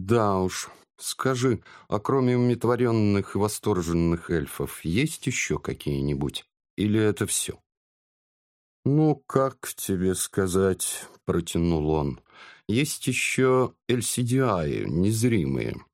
Да уж, скажи, а кроме умиротворенных и восторженных эльфов, есть еще какие-нибудь? Или это все? «Ну, как тебе сказать?» — протянул он. «Есть еще эльсидиаи, незримые.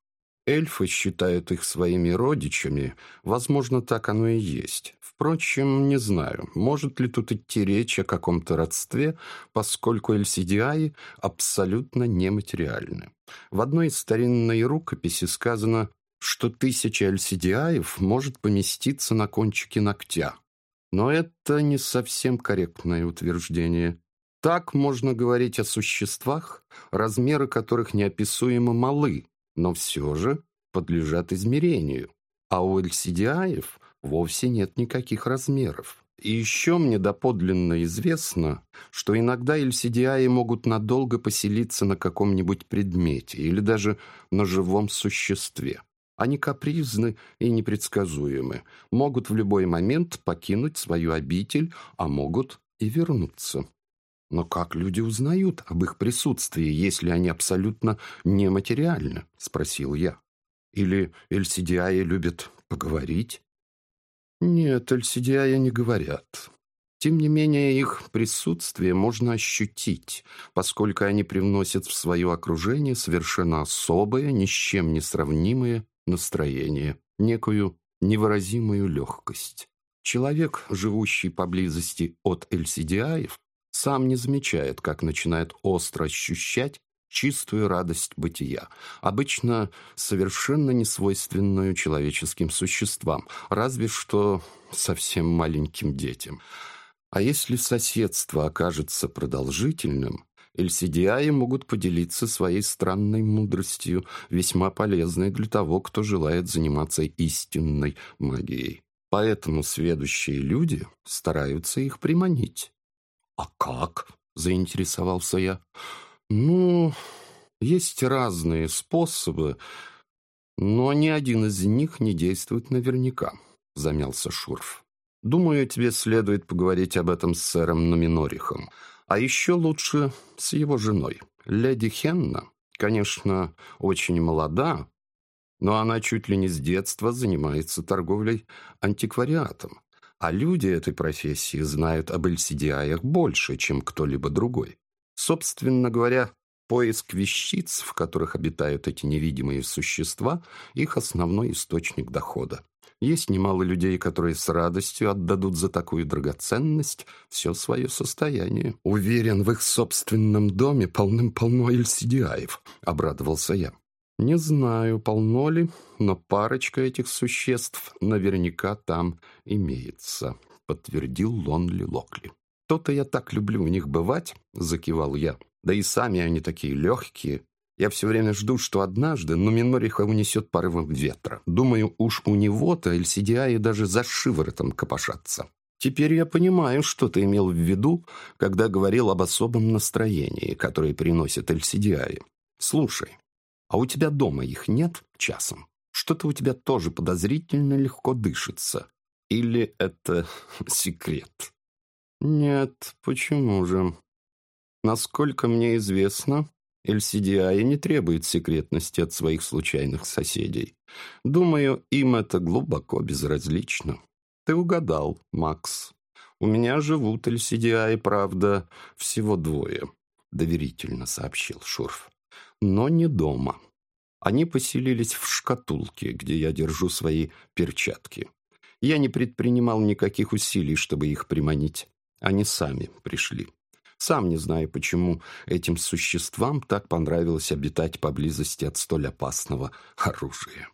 Эльфы считают их своими родичами. Возможно, так оно и есть. Впрочем, не знаю, может ли тут идти речь о каком-то родстве, поскольку эльсидиаи абсолютно нематериальны. В одной из старинной рукописи сказано, что тысяча эльсидиаев может поместиться на кончике ногтя. Но это не совсем корректное утверждение. Так можно говорить о существах, размеры которых неописуемо малы, но все же подлежат измерению. А у эльсидиаев вовсе нет никаких размеров. И еще мне доподлинно известно, что иногда эльсидиаи могут надолго поселиться на каком-нибудь предмете или даже на живом существе. Они капризны и непредсказуемы, могут в любой момент покинуть свою обитель, а могут и вернуться. Но как люди узнают об их присутствии, если они абсолютно нематериальны? Спросил я. Или эльсидиаи любят поговорить? Нет, эльсидиаи не говорят. Тем не менее, их присутствие можно ощутить, поскольку они привносят в свое окружение совершенно особое, ни с чем не сравнимое настроение, некую невыразимую легкость. Человек, живущий поблизости от эльсидиаев, сам не замечает, как начинает остро ощущать чистую радость бытия, обычно совершенно не свойственную человеческим существам, разве что совсем маленьким детям. А если соседство окажется продолжительным, Эльсидиаи могут поделиться своей странной мудростью, весьма полезной для того, кто желает заниматься истинной магией. Поэтому сведущие люди стараются их приманить. «А как?» – заинтересовался я. «Ну, есть разные способы, но ни один из них не действует наверняка», – замялся Шурф. «Думаю, тебе следует поговорить об этом с сэром Номинорихом». А еще лучше с его женой. Леди Хенна, конечно, очень молода, но она чуть ли не с детства занимается торговлей антиквариатом. А люди этой профессии знают об эльсидиаях больше, чем кто-либо другой. Собственно говоря, поиск вещиц, в которых обитают эти невидимые существа, их основной источник дохода. Есть немало людей, которые с радостью отдадут за такую драгоценность все свое состояние. Уверен, в их собственном доме полным-полно эльсидиаев, обрадовался я. Не знаю, полно ли, но парочка этих существ наверняка там имеется, подтвердил Лонли Локли. То-то я так люблю у них бывать, закивал я. Да и сами они такие легкие, я все время жду, что однажды Нуминориха унесет порывом ветра. Думаю, уж у него-то Эльсидиаи даже за шиворотом копошатся. Теперь я понимаю, что ты имел в виду, когда говорил об особом настроении, которое приносит Эльсидиаи. Слушай, а у тебя дома их нет часом? Что-то у тебя тоже подозрительно легко дышится. Или это секрет? Нет, почему же? Насколько мне известно, LCDI не требует секретности от своих случайных соседей. Думаю, им это глубоко безразлично. Ты угадал, Макс. У меня живут LCDI, правда, всего двое, доверительно сообщил Шурф. Но не дома. Они поселились в шкатулке, где я держу свои перчатки. Я не предпринимал никаких усилий, чтобы их приманить. Они сами пришли. Сам не знаю, почему этим существам так понравилось обитать поблизости от столь опасного оружия.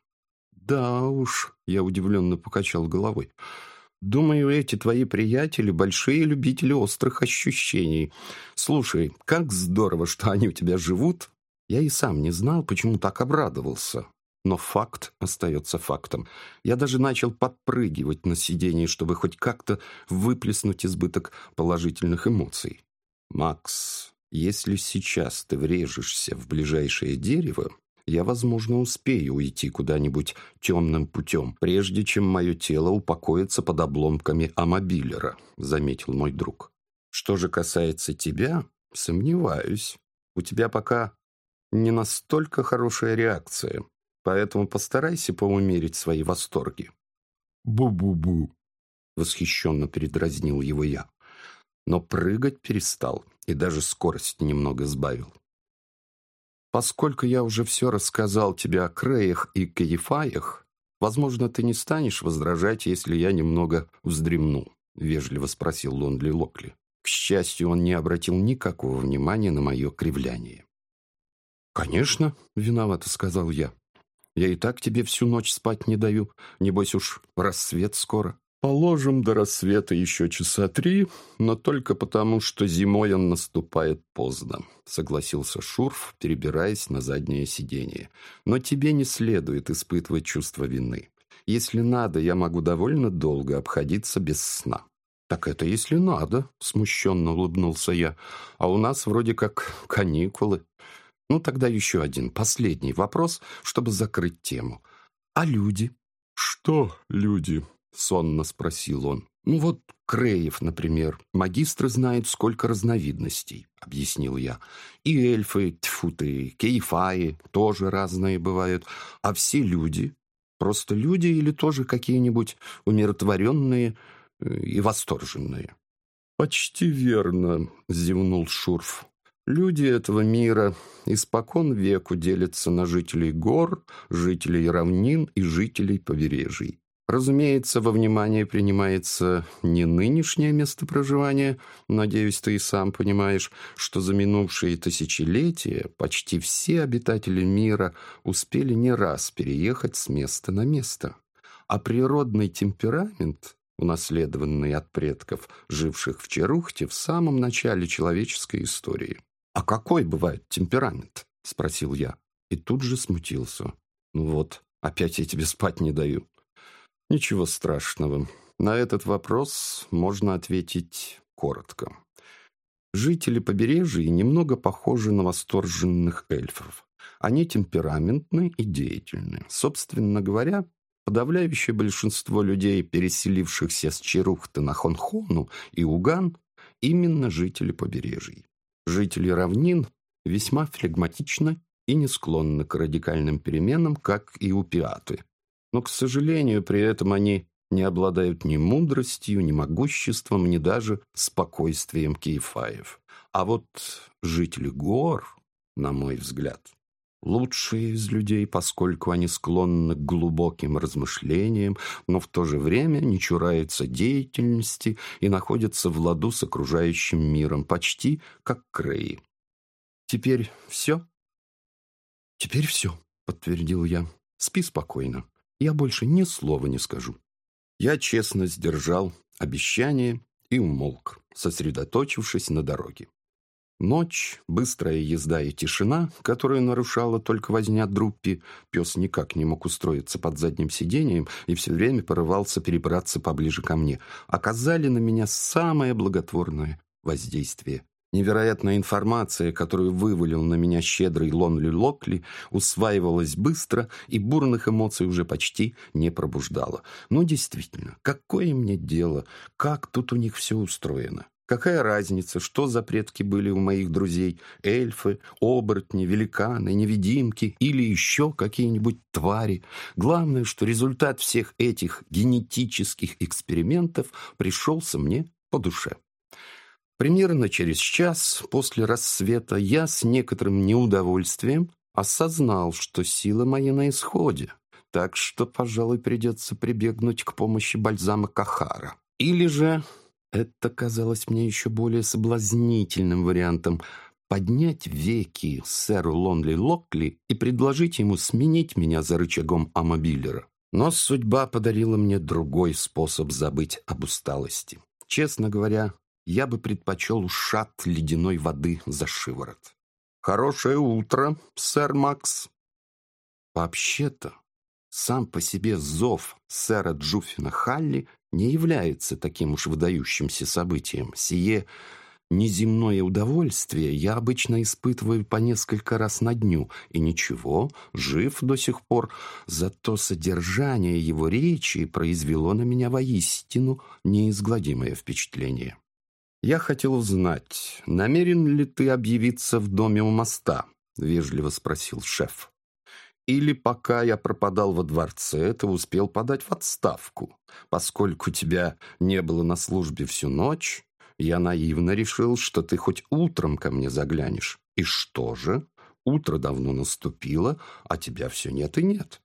«Да уж», — я удивленно покачал головой, — «думаю, эти твои приятели — большие любители острых ощущений. Слушай, как здорово, что они у тебя живут. Я и сам не знал, почему так обрадовался». Но факт остается фактом. Я даже начал подпрыгивать на сиденье, чтобы хоть как-то выплеснуть избыток положительных эмоций. «Макс, если сейчас ты врежешься в ближайшее дерево, я, возможно, успею уйти куда-нибудь темным путем, прежде чем мое тело упокоится под обломками амобилера», — заметил мой друг. «Что же касается тебя, сомневаюсь. У тебя пока не настолько хорошая реакция, поэтому постарайся поумерить свои восторги». «Бу-бу-бу», — восхищенно передразнил его я. Но прыгать перестал и даже скорость немного сбавил. «Поскольку я уже все рассказал тебе о Креях и Каефаях, возможно, ты не станешь возражать, если я немного вздремну», — вежливо спросил Лондли Локли. К счастью, он не обратил никакого внимания на мое кривляние. «Конечно», — виновато сказал я. «Я и так тебе всю ночь спать не даю. Небось уж рассвет скоро». «Положим, до рассвета еще часа три, но только потому, что зимой он наступает поздно», — согласился Шурф, перебираясь на заднее сиденье. «Но тебе не следует испытывать чувство вины. Если надо, я могу довольно долго обходиться без сна». «Так это если надо», — смущенно улыбнулся я. «А у нас вроде как каникулы». «Ну, тогда еще один, последний вопрос, чтобы закрыть тему. А люди?» «Что люди?» — сонно спросил он. «Ну вот Креев, например. Магистры знают, сколько разновидностей», — объяснил я. «И эльфы, тьфу ты, кейфаи тоже разные бывают. А все люди? Просто люди или тоже какие-нибудь умиротворенные э, и восторженные?» «Почти верно», — зевнул Шурф. Люди этого мира испокон веку делятся на жителей гор, жителей равнин и жителей побережий. Разумеется, во внимание принимается не нынешнее место проживания, надеюсь, ты и сам понимаешь, что за минувшие тысячелетия почти все обитатели мира успели не раз переехать с места на место. А природный темперамент, унаследованный от предков, живших в Черухте в самом начале человеческой истории. «А какой бывает темперамент?» — спросил я. И тут же смутился. «Ну вот, опять я тебе спать не даю». Ничего страшного. На этот вопрос можно ответить коротко. Жители побережья немного похожи на восторженных эльфов. Они темпераментны и деятельны. Собственно говоря, подавляющее большинство людей, переселившихся с Черухты на Хонхону и Уган, именно жители побережий. Жители равнин весьма флегматичны и не склонны к радикальным переменам, как и упиаты но, к сожалению, при этом они не обладают ни мудростью, ни могуществом, ни даже спокойствием кейфаев. А вот жители гор, на мой взгляд, лучшие из людей, поскольку они склонны к глубоким размышлениям, но в то же время не чураются деятельности и находятся в ладу с окружающим миром, почти как Креи. Теперь все? Теперь все, подтвердил я. Спи спокойно. Я больше ни слова не скажу. Я честно сдержал обещание и умолк, сосредоточившись на дороге. Ночь, быстрая езда и тишина, которую нарушала только возня Друппи, пес никак не мог устроиться под задним сиденьем и все время порывался перебраться поближе ко мне, оказали на меня самое благотворное воздействие. Невероятная информация, которую вывалил на меня щедрый Лонли Локли, усваивалась быстро и бурных эмоций уже почти не пробуждала. Ну, действительно, какое мне дело, как тут у них все устроено? Какая разница, что за предки были у моих друзей? Эльфы, оборотни, великаны, невидимки или еще какие-нибудь твари? Главное, что результат всех этих генетических экспериментов пришелся мне по душе. Примерно через час после рассвета я с некоторым неудовольствием осознал, что сила моя на исходе, так что, пожалуй, придется прибегнуть к помощи бальзама Кахара. Или же, это казалось мне еще более соблазнительным вариантом, поднять веки сэру Лонли Локли и предложить ему сменить меня за рычагом амобилера. Но судьба подарила мне другой способ забыть об усталости. Честно говоря, я бы предпочел шат ледяной воды за шиворот. «Хорошее утро, сэр Макс!» Вообще-то, сам по себе зов сэра Джуффина Халли не является таким уж выдающимся событием. Сие неземное удовольствие я обычно испытываю по несколько раз на дню, и ничего, жив до сих пор, зато содержание его речи произвело на меня воистину неизгладимое впечатление. Я хотел узнать, намерен ли ты объявиться в доме у моста, — вежливо спросил шеф. «Или пока я пропадал во дворце, ты успел подать в отставку. Поскольку тебя не было на службе всю ночь, я наивно решил, что ты хоть утром ко мне заглянешь. И что же? Утро давно наступило, а тебя все нет и нет.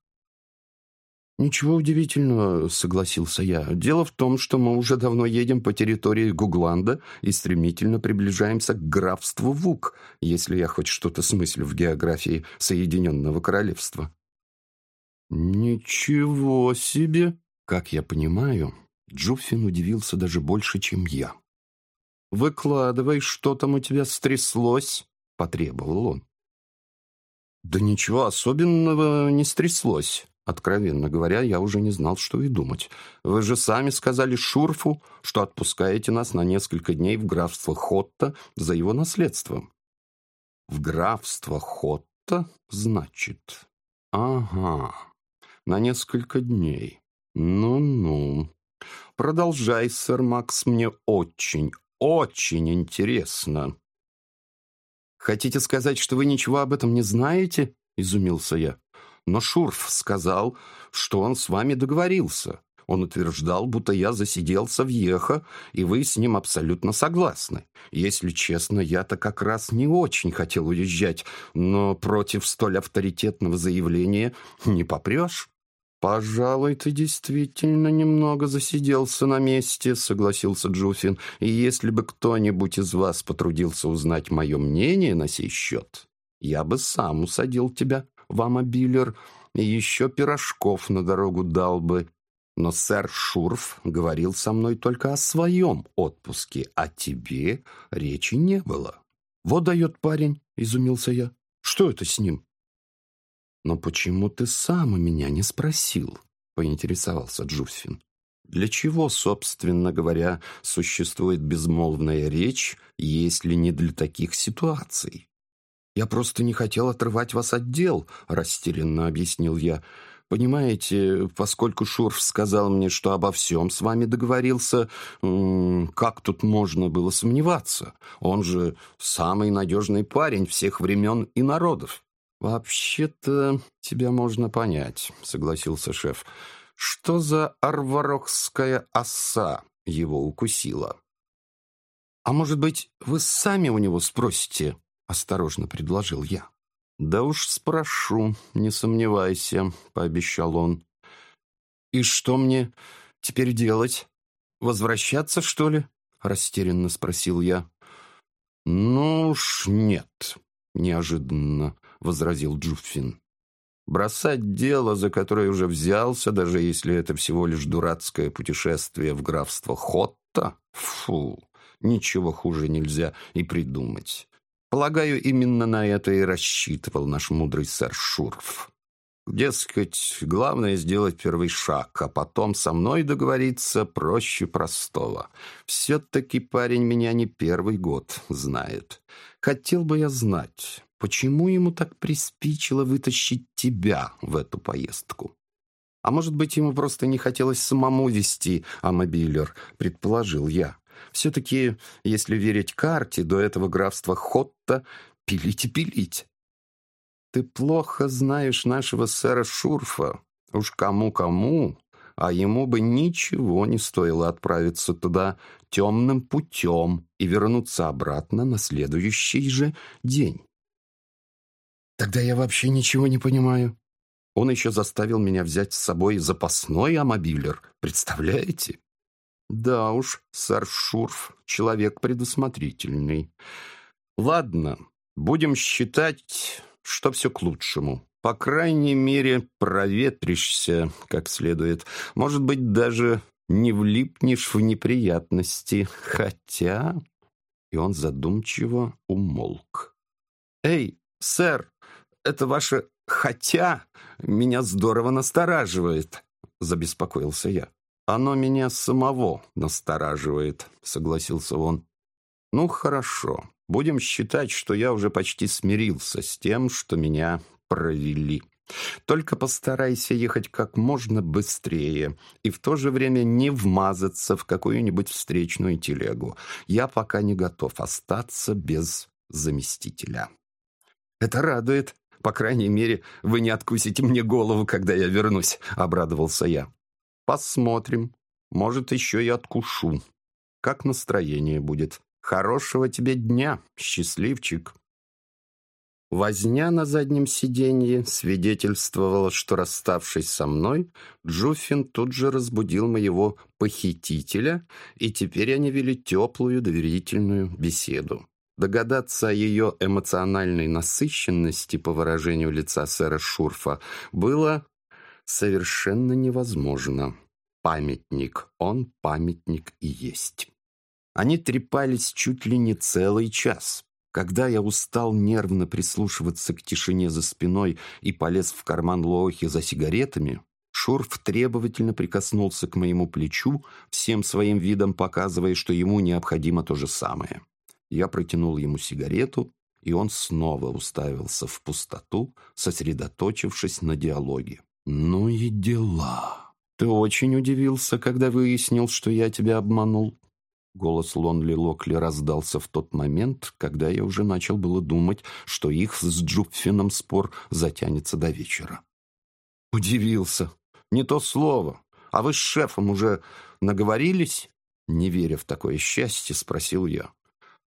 «Ничего удивительного», — согласился я. «Дело в том, что мы уже давно едем по территории Гугланда и стремительно приближаемся к графству Вук, если я хоть что-то смыслю в географии Соединенного Королевства». «Ничего себе!» Как я понимаю, Джуффин удивился даже больше, чем я. «Выкладывай, что там у тебя стряслось?» — потребовал он. «Да ничего особенного не стряслось», Откровенно говоря, я уже не знал, что и думать. Вы же сами сказали Шурфу, что отпускаете нас на несколько дней в графство Хотта за его наследством. В графство Хотта, значит? Ага, на несколько дней. Ну-ну. Продолжай, сэр Макс, мне очень, очень интересно. Хотите сказать, что вы ничего об этом не знаете? Изумился я. Но Шурф сказал, что он с вами договорился. Он утверждал, будто я засиделся в Ехо, и вы с ним абсолютно согласны. Если честно, я-то как раз не очень хотел уезжать, но против столь авторитетного заявления не попрешь. «Пожалуй, ты действительно немного засиделся на месте», — согласился Джуфин. «И если бы кто-нибудь из вас потрудился узнать мое мнение на сей счет, я бы сам усадил тебя вам обилер, еще пирожков на дорогу дал бы. Но сэр Шурф говорил со мной только о своем отпуске, а тебе речи не было. Вот дает парень, изумился я. Что это с ним? Но почему ты сам у меня не спросил? Поинтересовался Джусфин. Для чего, собственно говоря, существует безмолвная речь, если не для таких ситуаций? «Я просто не хотел отрывать вас от дел», — растерянно объяснил я. «Понимаете, поскольку Шурф сказал мне, что обо всем с вами договорился, как тут можно было сомневаться? Он же самый надежный парень всех времен и народов». «Вообще-то тебя можно понять», — согласился шеф. «Что за арварохская оса его укусила?» «А может быть, вы сами у него спросите?» — осторожно предложил я. «Да уж спрошу, не сомневайся», — пообещал он. «И что мне теперь делать? Возвращаться, что ли?» — растерянно спросил я. «Ну уж нет», — неожиданно возразил Джуффин. «Бросать дело, за которое уже взялся, даже если это всего лишь дурацкое путешествие в графство Хотта, фу, ничего хуже нельзя и придумать. Полагаю, именно на это и рассчитывал наш мудрый сэр Шурф. Дескать, главное сделать первый шаг, а потом со мной договориться проще простого. Все-таки парень меня не первый год знает. Хотел бы я знать, почему ему так приспичило вытащить тебя в эту поездку? А может быть, ему просто не хотелось самому вести амобилер, предположил я. Все-таки, если верить карте, до этого графства Хотта пилить и пилить. Ты плохо знаешь нашего сэра Шурфа. Уж кому-кому, а ему бы ничего не стоило отправиться туда темным путем и вернуться обратно на следующий же день. Тогда я вообще ничего не понимаю. Он еще заставил меня взять с собой запасной амобилер, представляете? Да уж, сэр Шурф, человек предусмотрительный. Ладно, будем считать, что все к лучшему. По крайней мере, проветришься как следует. Может быть, даже не влипнешь в неприятности. Хотя... И он задумчиво умолк. «Эй, сэр, это ваше «хотя» меня здорово настораживает», — забеспокоился я. «Оно меня самого настораживает», — согласился он. «Ну, хорошо. Будем считать, что я уже почти смирился с тем, что меня провели. Только постарайся ехать как можно быстрее и в то же время не вмазаться в какую-нибудь встречную телегу. Я пока не готов остаться без заместителя». Это радует. По крайней мере, вы не откусите мне голову, когда я вернусь», — обрадовался я. «Посмотрим. Может, еще и откушу. Как настроение будет. Хорошего тебе дня, счастливчик». Возня на заднем сиденье свидетельствовала, что, расставшись со мной, Джуффин тут же разбудил моего похитителя, и теперь они вели теплую доверительную беседу. Догадаться о ее эмоциональной насыщенности, по выражению лица сэра Шурфа, было совершенно невозможно. Памятник, он памятник и есть. Они трепались чуть ли не целый час. Когда я устал нервно прислушиваться к тишине за спиной и полез в карман Лоохи за сигаретами, Шурф требовательно прикоснулся к моему плечу, всем своим видом показывая, что ему необходимо то же самое. Я протянул ему сигарету, и он снова уставился в пустоту, сосредоточившись на диалоге. «Ну и дела. Ты очень удивился, когда выяснил, что я тебя обманул?» Голос Лонли Локли раздался в тот момент, когда я уже начал было думать, что их с Джупфином спор затянется до вечера. «Удивился. Не то слово. А вы с шефом уже наговорились?» Не веря в такое счастье, спросил я.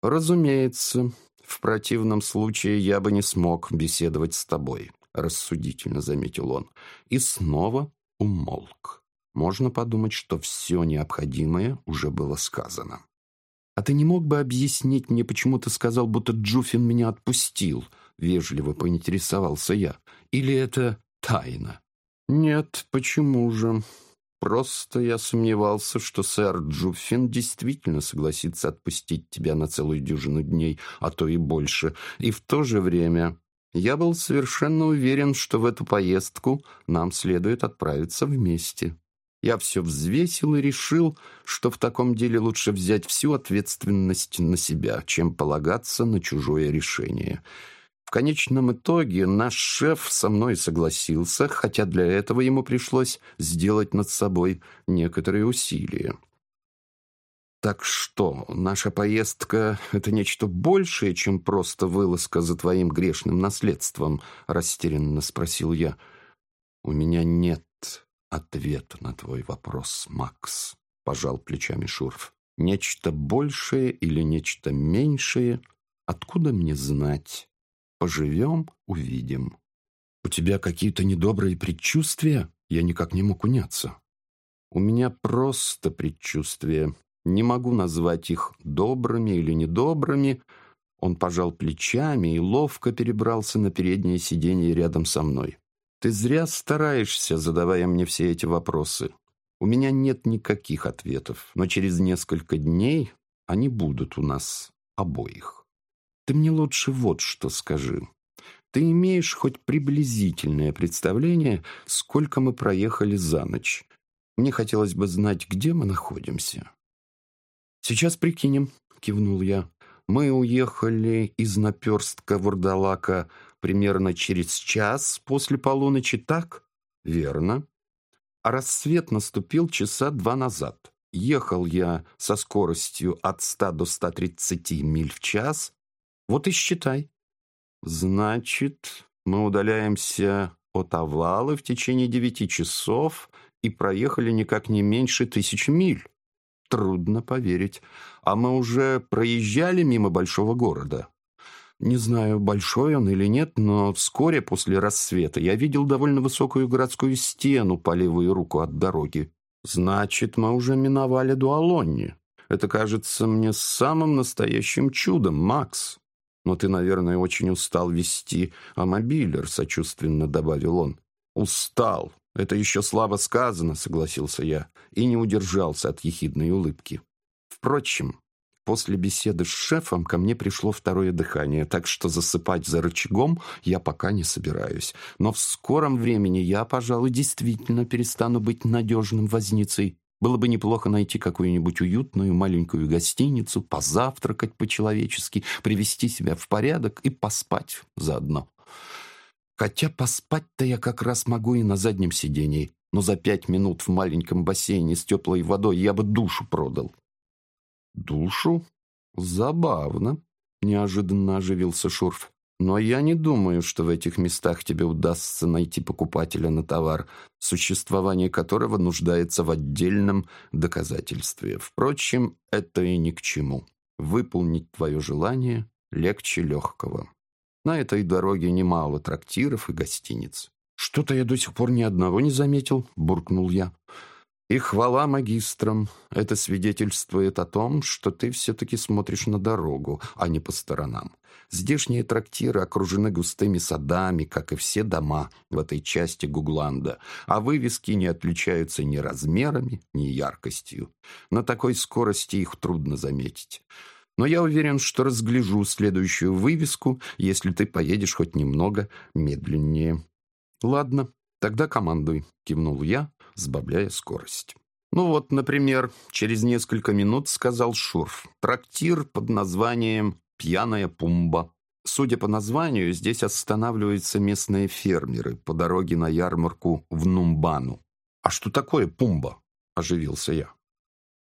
«Разумеется. В противном случае я бы не смог беседовать с тобой», рассудительно заметил он. И снова умолк. Можно подумать, что все необходимое уже было сказано. «А ты не мог бы объяснить мне, почему ты сказал, будто Джуфин меня отпустил?» Вежливо поинтересовался я. «Или это тайна?» «Нет, почему же? Просто я сомневался, что сэр Джуффин действительно согласится отпустить тебя на целую дюжину дней, а то и больше. И в то же время я был совершенно уверен, что в эту поездку нам следует отправиться вместе. Я все взвесил и решил, что в таком деле лучше взять всю ответственность на себя, чем полагаться на чужое решение. В конечном итоге наш шеф со мной согласился, хотя для этого ему пришлось сделать над собой некоторые усилия. «Так что, наша поездка — это нечто большее, чем просто вылазка за твоим грешным наследством?» — растерянно спросил я. «У меня нет ответ на твой вопрос, Макс», — пожал плечами Шурф. «Нечто большее или нечто меньшее? Откуда мне знать? Поживем — увидим». «У тебя какие-то недобрые предчувствия?» Я никак не мог уняться. «У меня просто предчувствия. Не могу назвать их добрыми или недобрыми». Он пожал плечами и ловко перебрался на переднее сиденье рядом со мной. Ты зря стараешься, задавая мне все эти вопросы. У меня нет никаких ответов, но через несколько дней они будут у нас обоих. Ты мне лучше вот что скажи. Ты имеешь хоть приблизительное представление, сколько мы проехали за ночь? Мне хотелось бы знать, где мы находимся. Сейчас прикинем, кивнул я. Мы уехали из наперстка Вурдалака примерно через час после полуночи, так? Верно. А рассвет наступил часа два назад. Ехал я со скоростью от 100 до 130 миль в час. Вот и считай. Значит, мы удаляемся от Авлалы в течение девяти часов и проехали никак не меньше тысячи миль. Трудно поверить. А мы уже проезжали мимо большого города. Не знаю, большой он или нет, но вскоре после рассвета я видел довольно высокую городскую стену по левую руку от дороги. Значит, мы уже миновали Дуалонни. Это кажется мне самым настоящим чудом, Макс. Но ты, наверное, очень устал вести амобилер, сочувственно добавил он. Устал. Это еще слабо сказано, согласился я, и не удержался от ехидной улыбки. Впрочем, После беседы с шефом ко мне пришло второе дыхание, так что засыпать за рычагом я пока не собираюсь. Но в скором времени я, пожалуй, действительно перестану быть надежным возницей. Было бы неплохо найти какую-нибудь уютную маленькую гостиницу, позавтракать по-человечески, привести себя в порядок и поспать заодно. Хотя поспать-то я как раз могу и на заднем сидении, но за пять минут в маленьком бассейне с теплой водой я бы душу продал. «Душу? Забавно», — неожиданно оживился Шурф. Но я не думаю, что в этих местах тебе удастся найти покупателя на товар, существование которого нуждается в отдельном доказательстве. Впрочем, это и ни к чему. Выполнить твое желание легче легкого. На этой дороге немало трактиров и гостиниц. «Что-то я до сих пор ни одного не заметил», — буркнул я. И хвала магистрам. Это свидетельствует о том, что ты все-таки смотришь на дорогу, а не по сторонам. Здешние трактиры окружены густыми садами, как и все дома в этой части Гугланда, а вывески не отличаются ни размерами, ни яркостью. На такой скорости их трудно заметить. Но я уверен, что разгляжу следующую вывеску, если ты поедешь хоть немного медленнее. «Ладно, тогда командуй», — кивнул я, сбавляя скорость. «Ну вот, например, через несколько минут сказал Шурф. Трактир под названием «Пьяная пумба». Судя по названию, здесь останавливаются местные фермеры по дороге на ярмарку в Нумбану. «А что такое пумба?» – оживился я.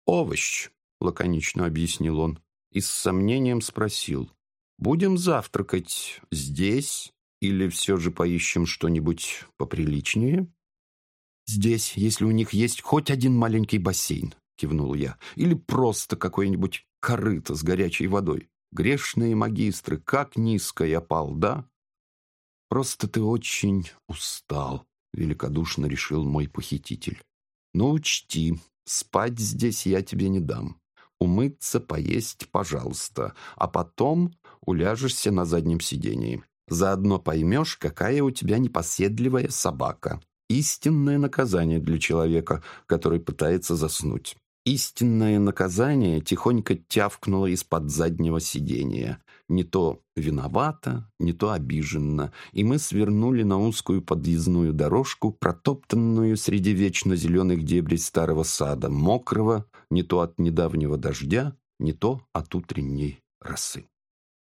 «Овощ», – лаконично объяснил он и с сомнением спросил. «Будем завтракать здесь или все же поищем что-нибудь поприличнее?» «Здесь, если у них есть хоть один маленький бассейн», — кивнул я, «или просто какое-нибудь корыто с горячей водой. Грешные магистры, как низко я пал, да?» «Просто ты очень устал», — великодушно решил мой похититель. «Но учти, спать здесь я тебе не дам. Умыться, поесть, пожалуйста, а потом уляжешься на заднем сидении. Заодно поймешь, какая у тебя непоседливая собака истинное наказание для человека, который пытается заснуть. Истинное наказание тихонько тявкнуло из-под заднего сидения. Не то виновато, не то обиженно, и мы свернули на узкую подъездную дорожку, протоптанную среди вечно зеленых дебрей старого сада, мокрого, не то от недавнего дождя, не то от утренней росы.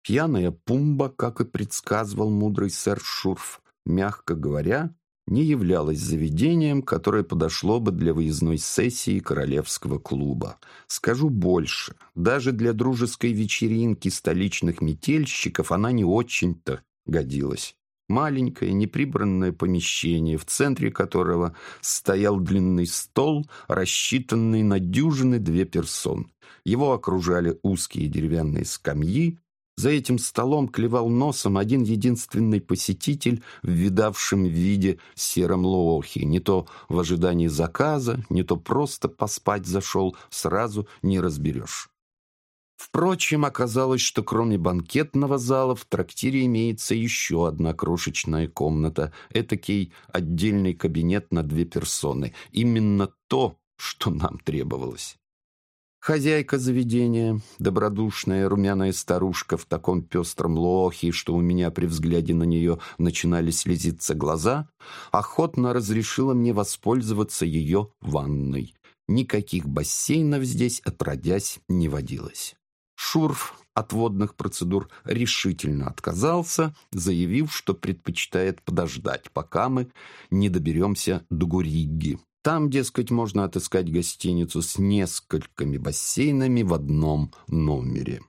Пьяная пумба, как и предсказывал мудрый сэр Шурф, мягко говоря, не являлось заведением, которое подошло бы для выездной сессии Королевского клуба. Скажу больше, даже для дружеской вечеринки столичных метельщиков она не очень-то годилась. Маленькое неприбранное помещение, в центре которого стоял длинный стол, рассчитанный на дюжины две персон. Его окружали узкие деревянные скамьи, за этим столом клевал носом один единственный посетитель в видавшем виде сером лоохе. Не то в ожидании заказа, не то просто поспать зашел, сразу не разберешь. Впрочем, оказалось, что кроме банкетного зала в трактире имеется еще одна крошечная комната, этакий отдельный кабинет на две персоны. Именно то, что нам требовалось. Хозяйка заведения, добродушная румяная старушка в таком пестром лохе, что у меня при взгляде на нее начинали слезиться глаза, охотно разрешила мне воспользоваться ее ванной. Никаких бассейнов здесь, отродясь, не водилось. Шурф от водных процедур решительно отказался, заявив, что предпочитает подождать, пока мы не доберемся до Гуригги. Там, дескать, можно отыскать гостиницу с несколькими бассейнами в одном номере.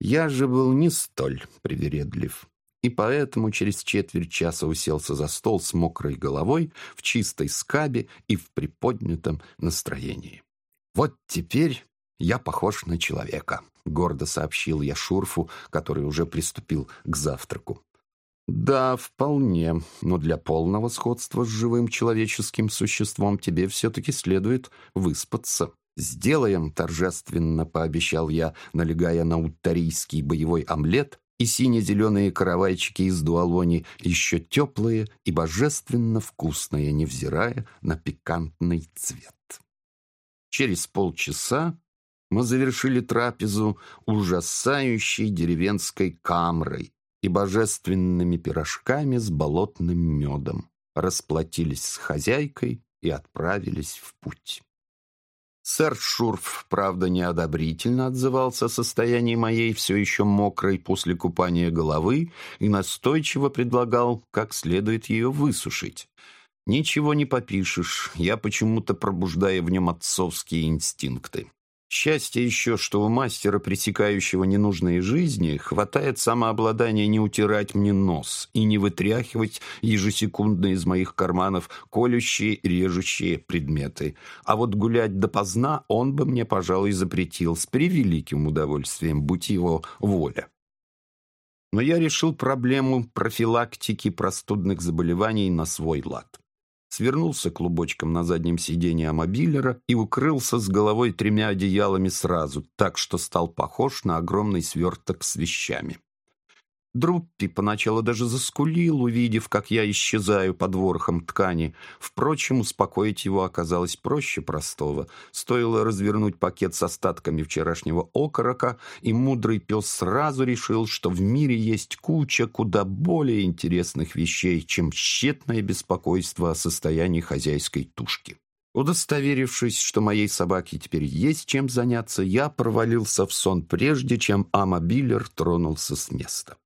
Я же был не столь привередлив, и поэтому через четверть часа уселся за стол с мокрой головой, в чистой скабе и в приподнятом настроении. «Вот теперь я похож на человека», — гордо сообщил я Шурфу, который уже приступил к завтраку. «Да, вполне, но для полного сходства с живым человеческим существом тебе все-таки следует выспаться». «Сделаем», — торжественно пообещал я, налегая на уттарийский боевой омлет и сине-зеленые каравайчики из дуалони, еще теплые и божественно вкусные, невзирая на пикантный цвет. Через полчаса мы завершили трапезу ужасающей деревенской камрой, и божественными пирожками с болотным медом, расплатились с хозяйкой и отправились в путь. Сэр Шурф, правда, неодобрительно отзывался о состоянии моей все еще мокрой после купания головы и настойчиво предлагал, как следует ее высушить. Ничего не попишешь, я почему-то пробуждаю в нем отцовские инстинкты. Счастье еще, что у мастера, пресекающего ненужные жизни, хватает самообладания не утирать мне нос и не вытряхивать ежесекундно из моих карманов колющие, режущие предметы. А вот гулять допоздна он бы мне, пожалуй, запретил с превеликим удовольствием, будь его воля. Но я решил проблему профилактики простудных заболеваний на свой лад свернулся клубочком на заднем сиденье мобилера и укрылся с головой тремя одеялами сразу, так что стал похож на огромный сверток с вещами. Друппи поначалу даже заскулил, увидев, как я исчезаю под ворохом ткани. Впрочем, успокоить его оказалось проще простого. Стоило развернуть пакет с остатками вчерашнего окорока, и мудрый пес сразу решил, что в мире есть куча куда более интересных вещей, чем тщетное беспокойство о состоянии хозяйской тушки. Удостоверившись, что моей собаке теперь есть чем заняться, я провалился в сон прежде, чем Амобилер тронулся с места.